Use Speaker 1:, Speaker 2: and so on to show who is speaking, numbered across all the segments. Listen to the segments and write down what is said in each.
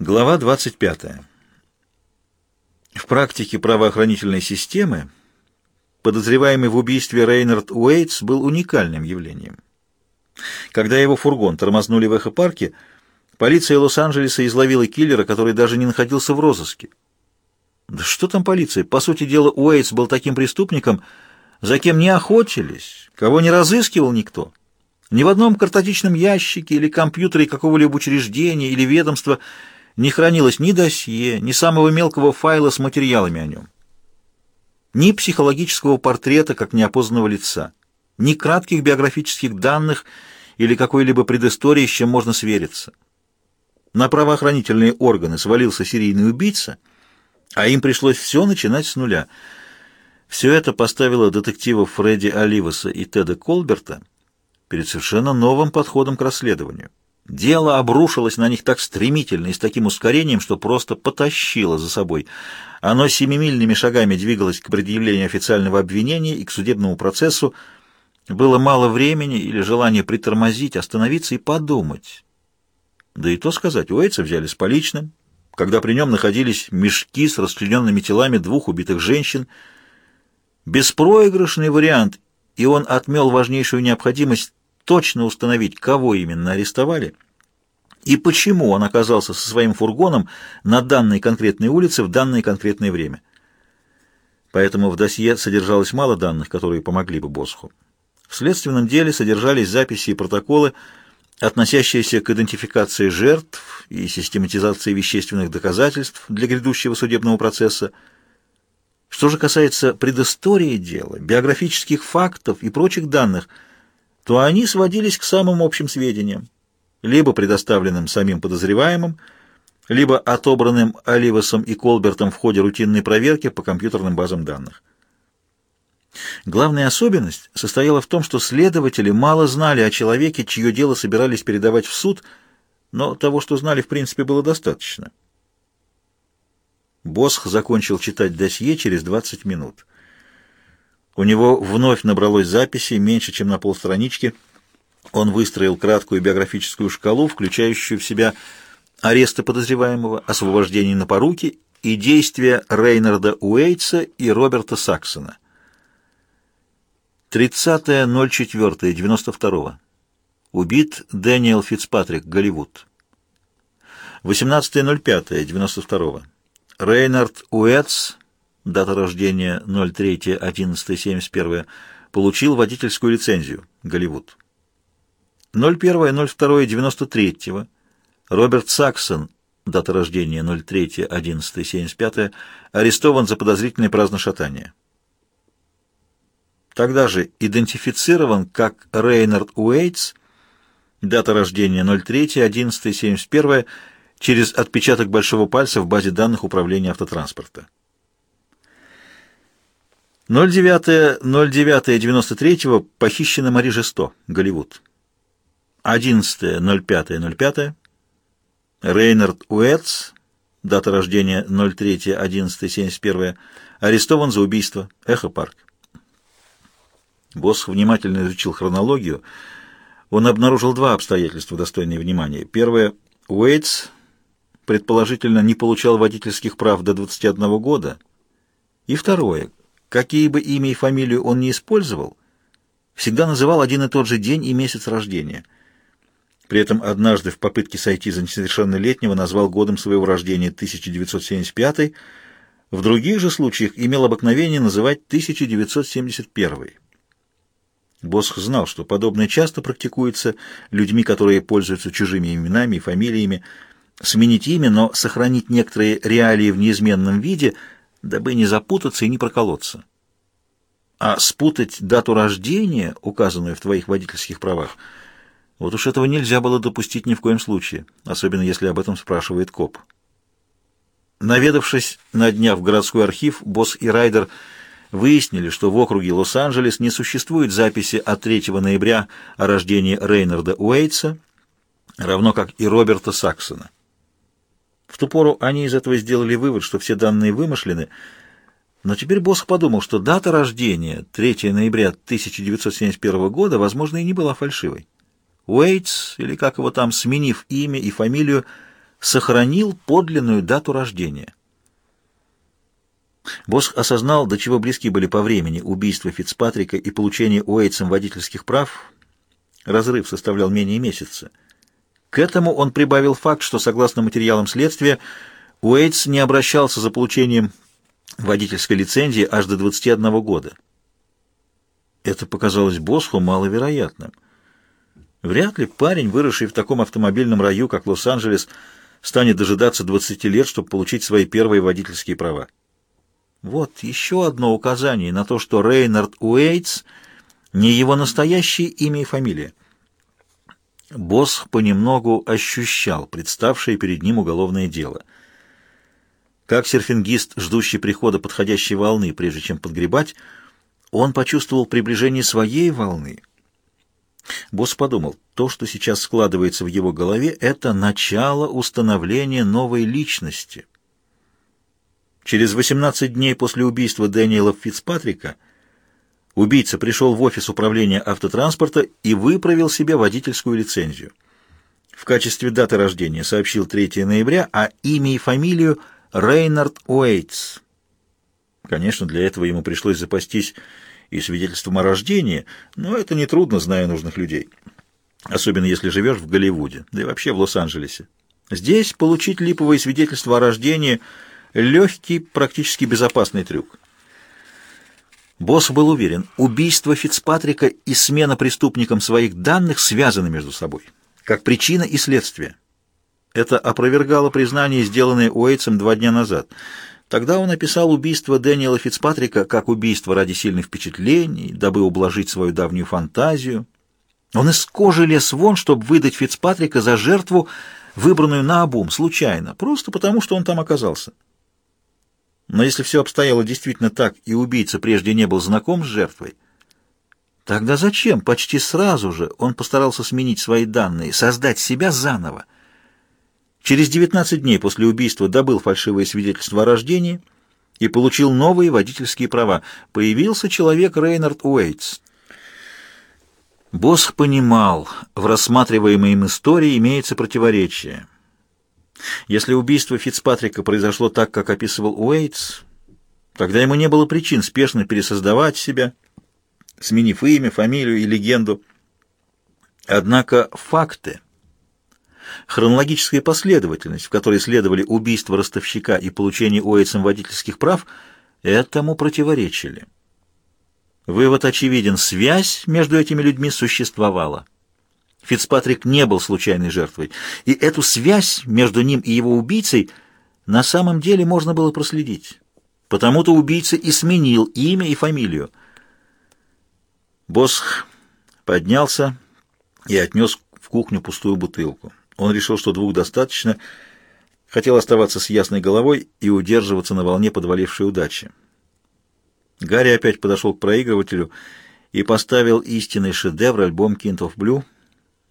Speaker 1: Глава 25. В практике правоохранительной системы подозреваемый в убийстве Рейнард Уэйтс был уникальным явлением. Когда его фургон тормознули в Эхо-парке, полиция Лос-Анджелеса изловила киллера, который даже не находился в розыске. Да что там полиция? По сути дела, Уэйтс был таким преступником, за кем не охотились, кого не разыскивал никто. Ни в одном картотечном ящике или компьютере какого-либо учреждения или ведомства – не хранилось ни досье, ни самого мелкого файла с материалами о нем, ни психологического портрета как неопознанного лица, ни кратких биографических данных или какой-либо предыстории, с чем можно свериться. На правоохранительные органы свалился серийный убийца, а им пришлось все начинать с нуля. Все это поставило детективов Фредди Оливаса и Теда Колберта перед совершенно новым подходом к расследованию. Дело обрушилось на них так стремительно и с таким ускорением, что просто потащило за собой. Оно семимильными шагами двигалось к предъявлению официального обвинения и к судебному процессу. Было мало времени или желания притормозить, остановиться и подумать. Да и то сказать, Уэйтса взяли с поличным, когда при нем находились мешки с расчлененными телами двух убитых женщин. Беспроигрышный вариант, и он отмел важнейшую необходимость точно установить, кого именно арестовали и почему он оказался со своим фургоном на данной конкретной улице в данное конкретное время. Поэтому в досье содержалось мало данных, которые помогли бы Босху. В следственном деле содержались записи и протоколы, относящиеся к идентификации жертв и систематизации вещественных доказательств для грядущего судебного процесса. Что же касается предыстории дела, биографических фактов и прочих данных – то они сводились к самым общим сведениям, либо предоставленным самим подозреваемым, либо отобранным Оливасом и Колбертом в ходе рутинной проверки по компьютерным базам данных. Главная особенность состояла в том, что следователи мало знали о человеке, чье дело собирались передавать в суд, но того, что знали, в принципе, было достаточно. Босх закончил читать досье через 20 минут. У него вновь набралось записей меньше, чем на полстранички. Он выстроил краткую биографическую шкалу, включающую в себя аресты подозреваемого, освобождение на поруки и действия Рейнарда Уэйтса и Роберта Саксона. 30.04.92. Убит Дэниел Фицпатрик, Голливуд. 18.05.92. Рейнард Уэйтс, дата рождения 03.11.71, получил водительскую лицензию, Голливуд. 01.02.93, Роберт Саксон, дата рождения 03.11.75, арестован за подозрительное праздношатание. Тогда же идентифицирован как Рейнард Уэйтс, дата рождения 03.11.71, через отпечаток большого пальца в базе данных Управления автотранспорта. 09.09.93 похищена Мари Жесто, Голливуд. 11.05.05 Рейнард Уэтс, дата рождения 03.11.71, арестован за убийство, Эхо-парк. Босс внимательно изучил хронологию. Он обнаружил два обстоятельства, достойные внимания. Первое. Уэйтс, предположительно, не получал водительских прав до 21 года. И второе. Какие бы имя и фамилию он не использовал, всегда называл один и тот же день и месяц рождения. При этом однажды в попытке сойти за несовершеннолетнего назвал годом своего рождения 1975 в других же случаях имел обыкновение называть 1971 Босх знал, что подобное часто практикуется людьми, которые пользуются чужими именами и фамилиями, сменить имя, но сохранить некоторые реалии в неизменном виде – дабы не запутаться и не проколоться. А спутать дату рождения, указанную в твоих водительских правах, вот уж этого нельзя было допустить ни в коем случае, особенно если об этом спрашивает коп. Наведавшись на дня в городской архив, босс и райдер выяснили, что в округе Лос-Анджелес не существует записи от 3 ноября о рождении Рейнарда Уэйтса, равно как и Роберта Саксона. В ту пору они из этого сделали вывод, что все данные вымышлены, но теперь Босх подумал, что дата рождения, 3 ноября 1971 года, возможно, и не была фальшивой. Уэйтс, или как его там, сменив имя и фамилию, сохранил подлинную дату рождения. Босх осознал, до чего близки были по времени убийство Фицпатрика и получение Уэйтсом водительских прав. Разрыв составлял менее месяца. К этому он прибавил факт, что, согласно материалам следствия, Уэйтс не обращался за получением водительской лицензии аж до 21 года. Это показалось Босху маловероятным. Вряд ли парень, выросший в таком автомобильном раю, как Лос-Анджелес, станет дожидаться 20 лет, чтобы получить свои первые водительские права. Вот еще одно указание на то, что Рейнард Уэйтс не его настоящее имя и фамилия. Босх понемногу ощущал представшее перед ним уголовное дело. Как серфингист, ждущий прихода подходящей волны, прежде чем подгребать, он почувствовал приближение своей волны. Босс подумал, то, что сейчас складывается в его голове, это начало установления новой личности. Через 18 дней после убийства Дэниела Фицпатрика убийца пришел в офис управления автотранспорта и выправил себе водительскую лицензию. В качестве даты рождения сообщил 3 ноября, а имя и фамилию Рейнард Уэйтс. Конечно, для этого ему пришлось запастись и свидетельством о рождении, но это нетрудно, зная нужных людей. Особенно если живешь в Голливуде, да и вообще в Лос-Анджелесе. Здесь получить липовое свидетельство о рождении – Легкий, практически безопасный трюк. Босс был уверен, убийство Фицпатрика и смена преступником своих данных связаны между собой, как причина и следствие. Это опровергало признание, сделанное Уэйтсом два дня назад. Тогда он описал убийство Дэниела Фицпатрика как убийство ради сильных впечатлений, дабы ублажить свою давнюю фантазию. Он из кожи лез вон, чтобы выдать Фицпатрика за жертву, выбранную наобум, случайно, просто потому, что он там оказался. Но если все обстояло действительно так, и убийца прежде не был знаком с жертвой, тогда зачем почти сразу же он постарался сменить свои данные, создать себя заново? Через 19 дней после убийства добыл фальшивое свидетельство о рождении и получил новые водительские права. Появился человек Рейнард Уэйтс. Босх понимал, в рассматриваемой им истории имеется противоречие. Если убийство Фицпатрика произошло так, как описывал Уэйтс, тогда ему не было причин спешно пересоздавать себя, сменив имя, фамилию и легенду. Однако факты, хронологическая последовательность, в которой следовали убийство ростовщика и получение Уэйтсом водительских прав, этому противоречили. Вывод очевиден, связь между этими людьми существовала. Фицпатрик не был случайной жертвой, и эту связь между ним и его убийцей на самом деле можно было проследить. Потому-то убийца и сменил имя и фамилию. Босх поднялся и отнес в кухню пустую бутылку. Он решил, что двух достаточно, хотел оставаться с ясной головой и удерживаться на волне подвалившей удачи. Гарри опять подошел к проигрывателю и поставил истинный шедевр альбом «Kind of Blue»,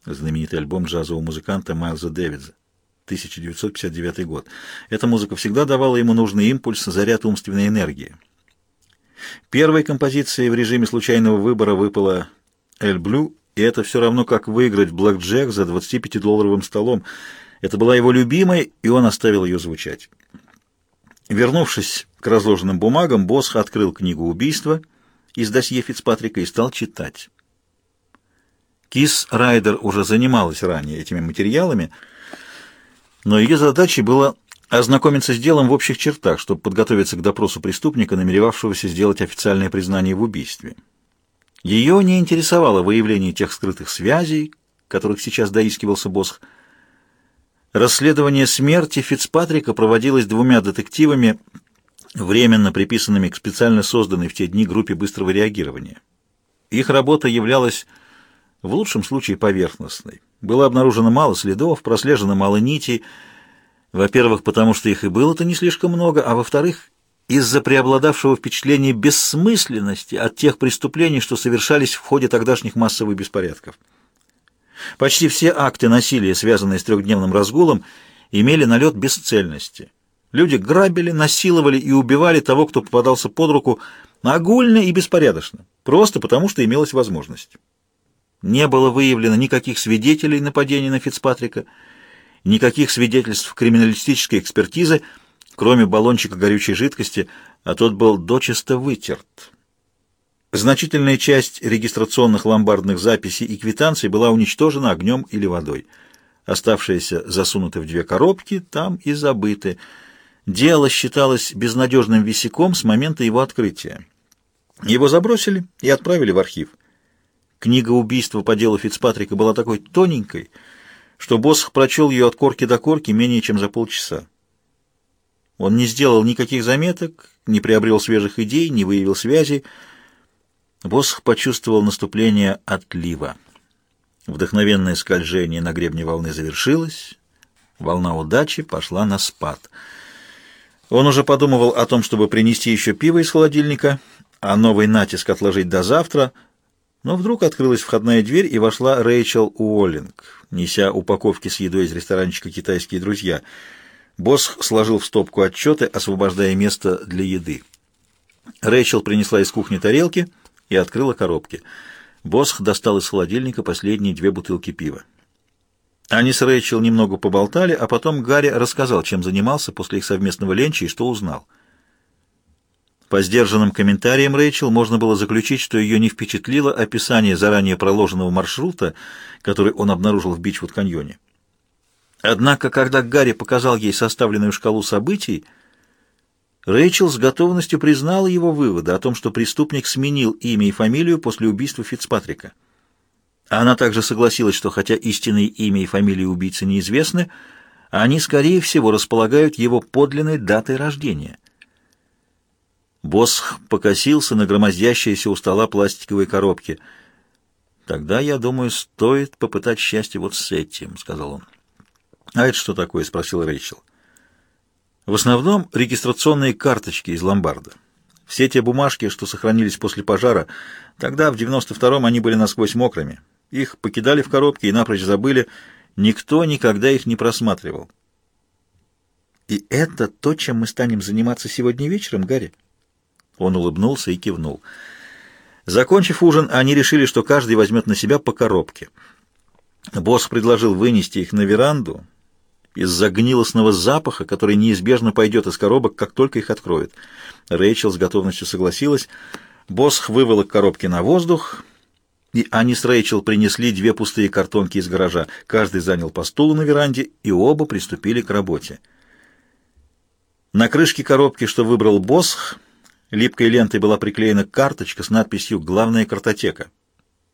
Speaker 1: знаменитый альбом джазового музыканта Майлза Дэвидса, 1959 год. Эта музыка всегда давала ему нужный импульс, заряд умственной энергии. Первой композицией в режиме случайного выбора выпала «Эль Блю», и это все равно, как выиграть Блэк Джек за 25-долларовым столом. Это была его любимая, и он оставил ее звучать. Вернувшись к разложенным бумагам, Босх открыл книгу убийства из досье Фицпатрика и стал читать. Кис Райдер уже занималась ранее этими материалами, но ее задачей было ознакомиться с делом в общих чертах, чтобы подготовиться к допросу преступника, намеревавшегося сделать официальное признание в убийстве. Ее не интересовало выявление тех скрытых связей, которых сейчас доискивался Босх. Расследование смерти Фицпатрика проводилось двумя детективами, временно приписанными к специально созданной в те дни группе быстрого реагирования. Их работа являлась в лучшем случае поверхностной. Было обнаружено мало следов, прослежено мало нитей. Во-первых, потому что их и было-то не слишком много, а во-вторых, из-за преобладавшего впечатления бессмысленности от тех преступлений, что совершались в ходе тогдашних массовых беспорядков. Почти все акты насилия, связанные с трехдневным разгулом, имели налет бесцельности. Люди грабили, насиловали и убивали того, кто попадался под руку, огульно и беспорядочно, просто потому что имелась возможность. Не было выявлено никаких свидетелей нападения на Фицпатрика, никаких свидетельств криминалистической экспертизы, кроме баллончика горючей жидкости, а тот был дочисто вытерт. Значительная часть регистрационных ломбардных записей и квитанций была уничтожена огнем или водой. Оставшиеся засунуты в две коробки, там и забыты. Дело считалось безнадежным висяком с момента его открытия. Его забросили и отправили в архив. Книга убийства по делу Фицпатрика была такой тоненькой, что Босх прочел ее от корки до корки менее чем за полчаса. Он не сделал никаких заметок, не приобрел свежих идей, не выявил связей, Босх почувствовал наступление отлива. Вдохновенное скольжение на гребне волны завершилось, волна удачи пошла на спад. Он уже подумывал о том, чтобы принести еще пиво из холодильника, а новый натиск отложить до завтра, но вдруг открылась входная дверь, и вошла Рэйчел Уоллинг, неся упаковки с едой из ресторанчика «Китайские друзья». Босх сложил в стопку отчеты, освобождая место для еды. Рэйчел принесла из кухни тарелки — и открыла коробки. Босх достал из холодильника последние две бутылки пива. Они с Рэйчел немного поболтали, а потом Гарри рассказал, чем занимался после их совместного ленча и что узнал. По сдержанным комментариям Рэйчел можно было заключить, что ее не впечатлило описание заранее проложенного маршрута, который он обнаружил в Бичвуд-каньоне. Однако, когда Гарри показал ей составленную шкалу событий, Рэйчел с готовностью признала его выводы о том, что преступник сменил имя и фамилию после убийства Фицпатрика. Она также согласилась, что хотя истинные имя и фамилия убийцы неизвестны, они, скорее всего, располагают его подлинной датой рождения. Босх покосился на громоздящиеся у стола пластиковые коробки. «Тогда, я думаю, стоит попытать счастье вот с этим», — сказал он. «А это что такое?» — спросил Рэйчел. В основном регистрационные карточки из ломбарда. Все те бумажки, что сохранились после пожара, тогда, в 92-м, они были насквозь мокрыми. Их покидали в коробке и напрочь забыли. Никто никогда их не просматривал. «И это то, чем мы станем заниматься сегодня вечером, Гарри?» Он улыбнулся и кивнул. Закончив ужин, они решили, что каждый возьмет на себя по коробке. Босс предложил вынести их на веранду, из-за гнилостного запаха, который неизбежно пойдет из коробок, как только их откроют. Рэйчел с готовностью согласилась. Босх выволок коробки на воздух, и они с Рэйчел принесли две пустые картонки из гаража. Каждый занял по стулу на веранде, и оба приступили к работе. На крышке коробки, что выбрал Босх, липкой лентой была приклеена карточка с надписью «Главная картотека».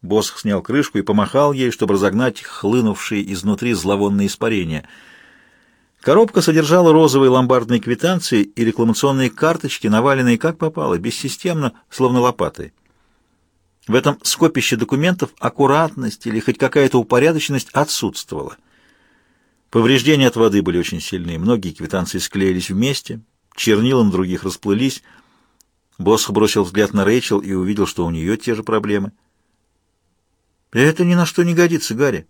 Speaker 1: Босх снял крышку и помахал ей, чтобы разогнать хлынувшие изнутри зловонные испарения — Коробка содержала розовые ломбардные квитанции и рекламационные карточки, наваленные как попало, бессистемно, словно лопатой. В этом скопище документов аккуратность или хоть какая-то упорядоченность отсутствовала. Повреждения от воды были очень сильные, многие квитанции склеились вместе, чернила на других расплылись. Босх бросил взгляд на Рэйчел и увидел, что у нее те же проблемы. «Это ни на что не годится, Гарри».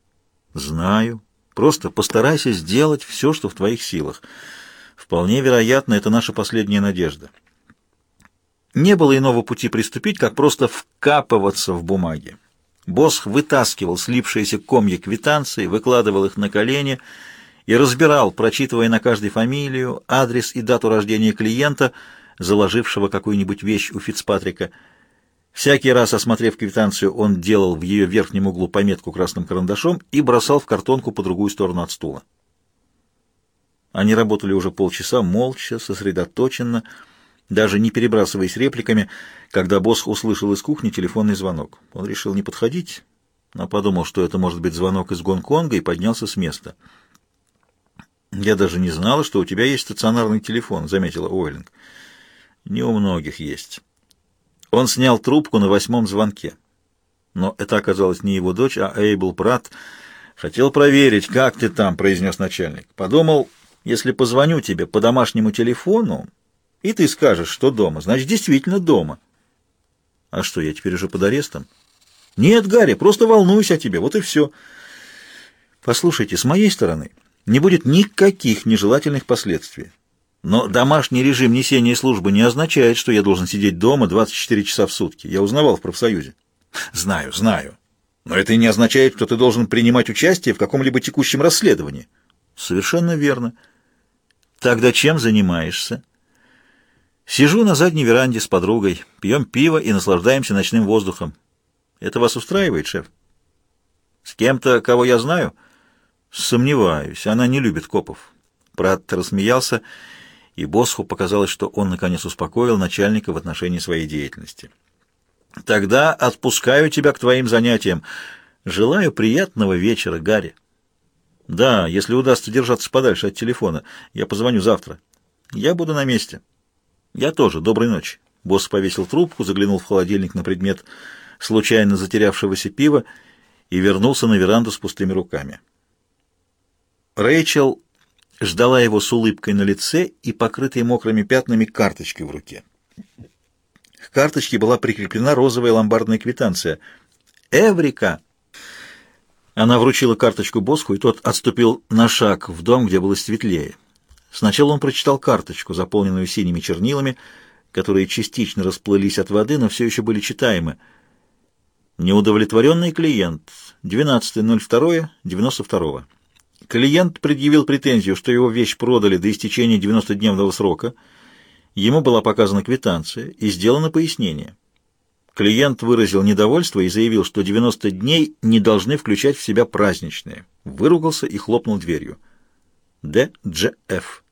Speaker 1: «Знаю», Просто постарайся сделать все, что в твоих силах. Вполне вероятно, это наша последняя надежда. Не было иного пути приступить, как просто вкапываться в бумаги. Босх вытаскивал слипшиеся комья квитанции, выкладывал их на колени и разбирал, прочитывая на каждой фамилию, адрес и дату рождения клиента, заложившего какую-нибудь вещь у Фицпатрика – Всякий раз, осмотрев квитанцию, он делал в ее верхнем углу пометку красным карандашом и бросал в картонку по другую сторону от стула. Они работали уже полчаса, молча, сосредоточенно, даже не перебрасываясь репликами, когда босс услышал из кухни телефонный звонок. Он решил не подходить, но подумал, что это может быть звонок из Гонконга, и поднялся с места. «Я даже не знала, что у тебя есть стационарный телефон», — заметила Уэллинг. «Не у многих есть». Он снял трубку на восьмом звонке. Но это оказалась не его дочь, а Эйбл Пратт. «Хотел проверить, как ты там», — произнес начальник. «Подумал, если позвоню тебе по домашнему телефону, и ты скажешь, что дома, значит, действительно дома». «А что, я теперь уже под арестом?» «Нет, Гарри, просто волнуюсь о тебе, вот и все». «Послушайте, с моей стороны не будет никаких нежелательных последствий. Но домашний режим несения службы не означает, что я должен сидеть дома 24 часа в сутки. Я узнавал в профсоюзе. Знаю, знаю. Но это не означает, что ты должен принимать участие в каком-либо текущем расследовании. Совершенно верно. Тогда чем занимаешься? Сижу на задней веранде с подругой, пьем пиво и наслаждаемся ночным воздухом. Это вас устраивает, шеф? С кем-то, кого я знаю? Сомневаюсь, она не любит копов. Пратт рассмеялся, и Босху показалось, что он наконец успокоил начальника в отношении своей деятельности. Тогда отпускаю тебя к твоим занятиям. Желаю приятного вечера, Гарри. Да, если удастся держаться подальше от телефона, я позвоню завтра. Я буду на месте. Я тоже. Доброй ночи. Босс повесил трубку, заглянул в холодильник на предмет случайно затерявшегося пива и вернулся на веранду с пустыми руками. Рэйчел ждала его с улыбкой на лице и покрытой мокрыми пятнами карточкой в руке. К карточке была прикреплена розовая ломбардная квитанция. «Эврика!» Она вручила карточку Боску, и тот отступил на шаг в дом, где было светлее. Сначала он прочитал карточку, заполненную синими чернилами, которые частично расплылись от воды, но все еще были читаемы. Неудовлетворенный клиент. 12.02.92. Клиент предъявил претензию, что его вещь продали до истечения 90-дневного срока. Ему была показана квитанция и сделано пояснение. Клиент выразил недовольство и заявил, что 90 дней не должны включать в себя праздничные. Выругался и хлопнул дверью. ДЖФ.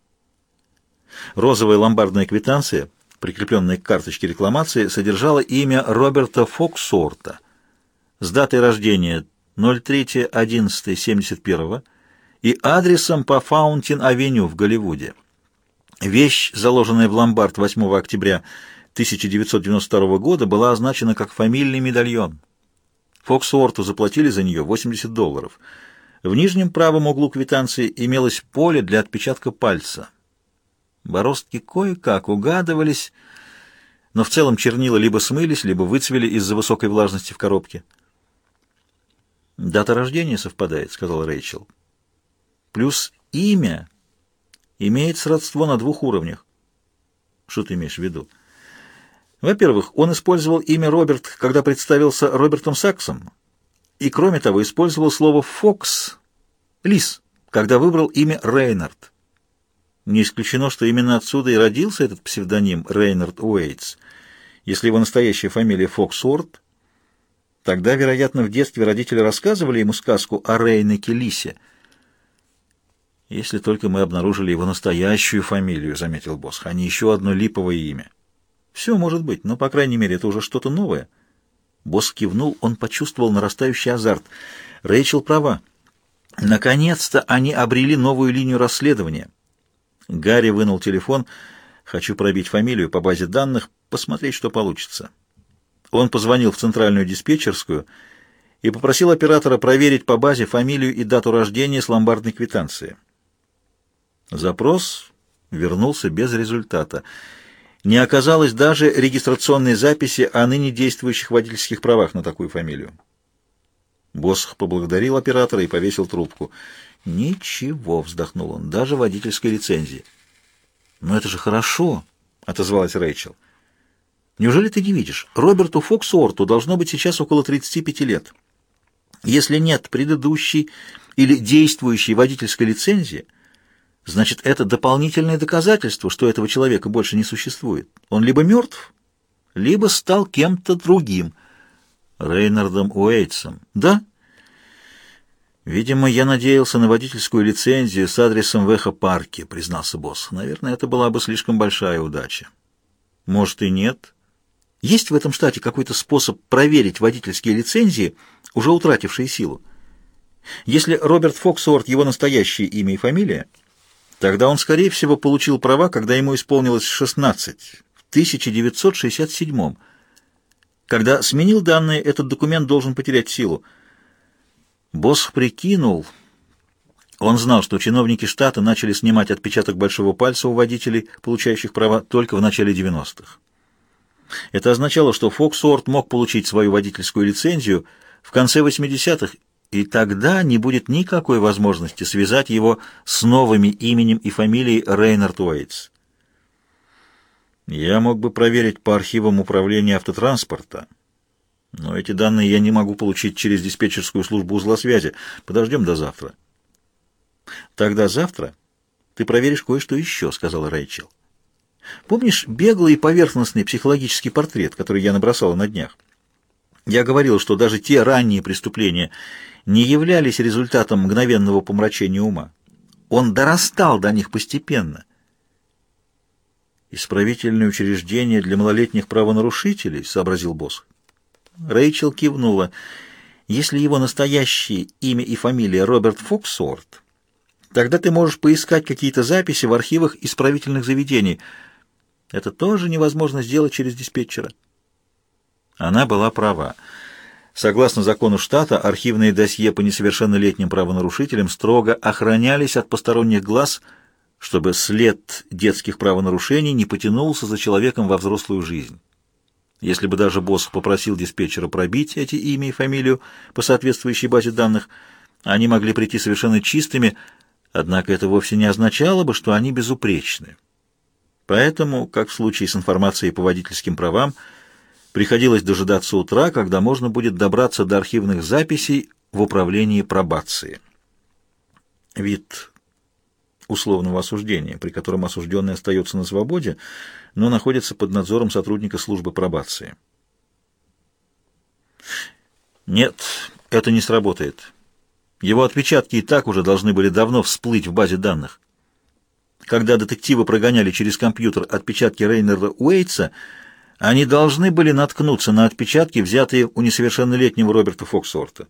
Speaker 1: Розовая ломбардная квитанция, прикрепленная к карточке рекламации, содержала имя Роберта Фоксорта с датой рождения 03.11.71 и адресом по Фаунтин-авеню в Голливуде. Вещь, заложенная в ломбард 8 октября 1992 года была означена как фамильный медальон. Фоксуорту заплатили за нее 80 долларов. В нижнем правом углу квитанции имелось поле для отпечатка пальца. Бороздки кое-как угадывались, но в целом чернила либо смылись, либо выцвели из-за высокой влажности в коробке. «Дата рождения совпадает», — сказал Рэйчел. «Плюс имя имеет сродство на двух уровнях». «Что ты имеешь в виду?» Во-первых, он использовал имя Роберт, когда представился Робертом Саксом, и, кроме того, использовал слово «фокс» — «лис», когда выбрал имя Рейнард. Не исключено, что именно отсюда и родился этот псевдоним Рейнард Уэйтс. Если его настоящая фамилия Фоксворт, тогда, вероятно, в детстве родители рассказывали ему сказку о Рейнеке Лисе. «Если только мы обнаружили его настоящую фамилию», — заметил босс, — «а не еще одно липовое имя». Все может быть, но, по крайней мере, это уже что-то новое. Босс кивнул, он почувствовал нарастающий азарт. Рэйчел права. Наконец-то они обрели новую линию расследования. Гарри вынул телефон. Хочу пробить фамилию по базе данных, посмотреть, что получится. Он позвонил в центральную диспетчерскую и попросил оператора проверить по базе фамилию и дату рождения с ломбардной квитанции. Запрос вернулся без результата не оказалось даже регистрационной записи о ныне действующих водительских правах на такую фамилию. Босх поблагодарил оператора и повесил трубку. «Ничего», — вздохнул он, — «даже водительской лицензии». «Но это же хорошо», — отозвалась Рэйчел. «Неужели ты не видишь? Роберту Фоксуорту должно быть сейчас около 35 лет. Если нет предыдущей или действующей водительской лицензии, Значит, это дополнительное доказательство, что этого человека больше не существует. Он либо мертв, либо стал кем-то другим. Рейнардом Уэйтсом. Да? Видимо, я надеялся на водительскую лицензию с адресом в Эхо-парке, признался босс. Наверное, это была бы слишком большая удача. Может и нет. Есть в этом штате какой-то способ проверить водительские лицензии, уже утратившие силу? Если Роберт Фоксуорт его настоящее имя и фамилия, Тогда он, скорее всего, получил права, когда ему исполнилось 16, в 1967 Когда сменил данные, этот документ должен потерять силу. Босс прикинул... Он знал, что чиновники штата начали снимать отпечаток большого пальца у водителей, получающих права, только в начале 90-х. Это означало, что Фоксуорт мог получить свою водительскую лицензию в конце 80-х и тогда не будет никакой возможности связать его с новыми именем и фамилией Рейнард Уэйтс. Я мог бы проверить по архивам управления автотранспорта, но эти данные я не могу получить через диспетчерскую службу узла связи. Подождем до завтра. Тогда завтра ты проверишь кое-что еще, сказала Рэйчел. Помнишь беглый и поверхностный психологический портрет, который я набросала на днях? Я говорил, что даже те ранние преступления не являлись результатом мгновенного помрачения ума. Он дорастал до них постепенно. «Исправительное учреждение для малолетних правонарушителей», — сообразил босс. Рэйчел кивнула. «Если его настоящее имя и фамилия Роберт Фоксорт, тогда ты можешь поискать какие-то записи в архивах исправительных заведений. Это тоже невозможно сделать через диспетчера». Она была права. Согласно закону штата, архивные досье по несовершеннолетним правонарушителям строго охранялись от посторонних глаз – чтобы след детских правонарушений не потянулся за человеком во взрослую жизнь. Если бы даже босс попросил диспетчера пробить эти имя и фамилию по соответствующей базе данных, они могли прийти совершенно чистыми, однако это вовсе не означало бы, что они безупречны. Поэтому, как в случае с информацией по водительским правам, приходилось дожидаться утра, когда можно будет добраться до архивных записей в управлении пробации. Вид условного осуждения, при котором осужденный остается на свободе, но находится под надзором сотрудника службы пробации. Нет, это не сработает. Его отпечатки и так уже должны были давно всплыть в базе данных. Когда детективы прогоняли через компьютер отпечатки Рейнера Уэйтса, они должны были наткнуться на отпечатки, взятые у несовершеннолетнего Роберта Фоксорта.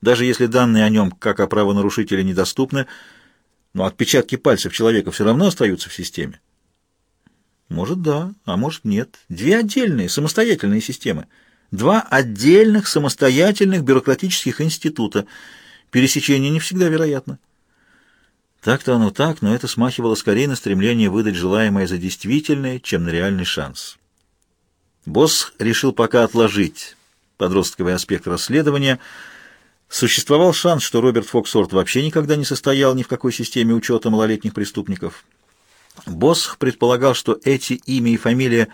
Speaker 1: Даже если данные о нем, как о правонарушителе, недоступны, но отпечатки пальцев человека все равно остаются в системе. Может, да, а может, нет. Две отдельные, самостоятельные системы. Два отдельных, самостоятельных бюрократических института. Пересечение не всегда вероятно. Так-то оно так, но это смахивало скорее на стремление выдать желаемое за действительное, чем на реальный шанс. Босс решил пока отложить подростковый аспект расследования – Существовал шанс, что Роберт Фоксорт вообще никогда не состоял ни в какой системе учета малолетних преступников. Босх предполагал, что эти имя и фамилия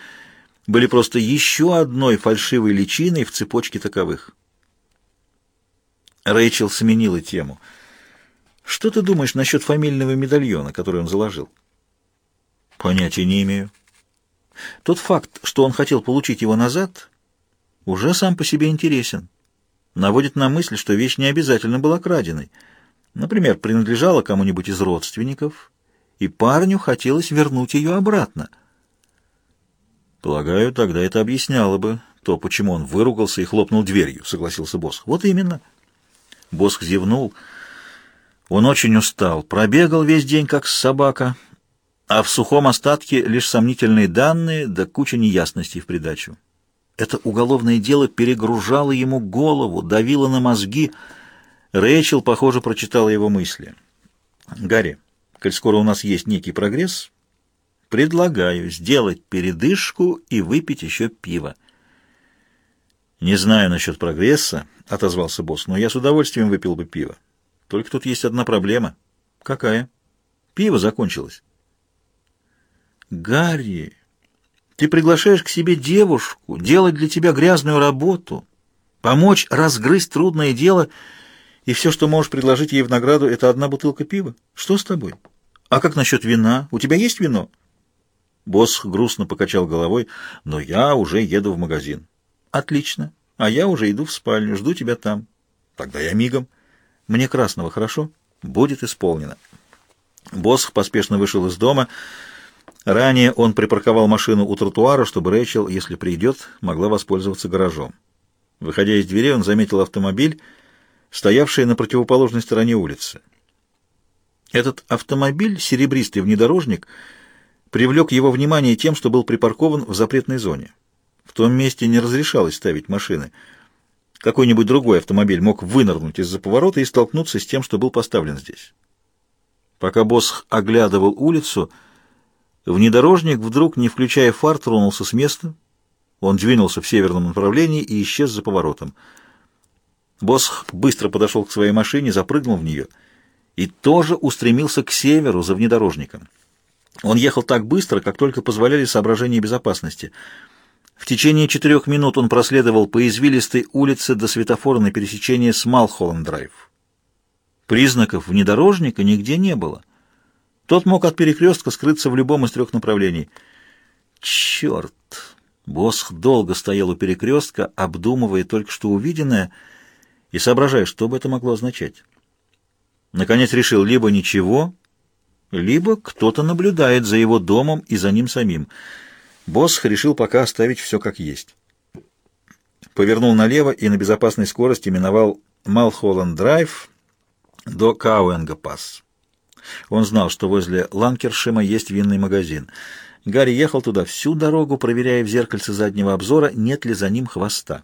Speaker 1: были просто еще одной фальшивой личиной в цепочке таковых. Рэйчел сменила тему. «Что ты думаешь насчет фамильного медальона, который он заложил?» «Понятия не имею. Тот факт, что он хотел получить его назад, уже сам по себе интересен» наводит на мысль, что вещь не обязательно была краденой. Например, принадлежала кому-нибудь из родственников, и парню хотелось вернуть ее обратно. «Полагаю, тогда это объясняло бы то, почему он выругался и хлопнул дверью», — согласился Босх. «Вот именно». Босх зевнул. Он очень устал, пробегал весь день, как собака, а в сухом остатке лишь сомнительные данные да куча неясностей в придачу. Это уголовное дело перегружало ему голову, давило на мозги. Рэйчел, похоже, прочитала его мысли. «Гарри, коль скоро у нас есть некий прогресс, предлагаю сделать передышку и выпить еще пиво». «Не знаю насчет прогресса», — отозвался босс, — «но я с удовольствием выпил бы пиво. Только тут есть одна проблема». «Какая?» «Пиво закончилось». «Гарри!» Ты приглашаешь к себе девушку, делать для тебя грязную работу, помочь разгрызть трудное дело, и все, что можешь предложить ей в награду, это одна бутылка пива. Что с тобой? А как насчет вина? У тебя есть вино? Босс грустно покачал головой, но я уже еду в магазин. Отлично. А я уже иду в спальню, жду тебя там. Тогда я мигом. Мне красного, хорошо? Будет исполнено. Босс поспешно вышел из дома, Ранее он припарковал машину у тротуара, чтобы Рэйчел, если придет, могла воспользоваться гаражом. Выходя из двери, он заметил автомобиль, стоявший на противоположной стороне улицы. Этот автомобиль, серебристый внедорожник, привлек его внимание тем, что был припаркован в запретной зоне. В том месте не разрешалось ставить машины. Какой-нибудь другой автомобиль мог вынырнуть из-за поворота и столкнуться с тем, что был поставлен здесь. Пока босс оглядывал улицу, Внедорожник вдруг, не включая фар, тронулся с места. Он двинулся в северном направлении и исчез за поворотом. Босх быстро подошел к своей машине, запрыгнул в нее и тоже устремился к северу за внедорожником. Он ехал так быстро, как только позволяли соображения безопасности. В течение четырех минут он проследовал по извилистой улице до светофора на пересечении с Малхолланд-драйв. Признаков внедорожника нигде не было. Тот мог от перекрестка скрыться в любом из трех направлений. Черт! Босх долго стоял у перекрестка, обдумывая только что увиденное и соображая, что бы это могло означать. Наконец решил, либо ничего, либо кто-то наблюдает за его домом и за ним самим. Босх решил пока оставить все как есть. Повернул налево и на безопасной скорости миновал Малхолланд-драйв до Кауэнга-пасс. Он знал, что возле Ланкершима есть винный магазин. Гарри ехал туда всю дорогу, проверяя в зеркальце заднего обзора, нет ли за ним хвоста.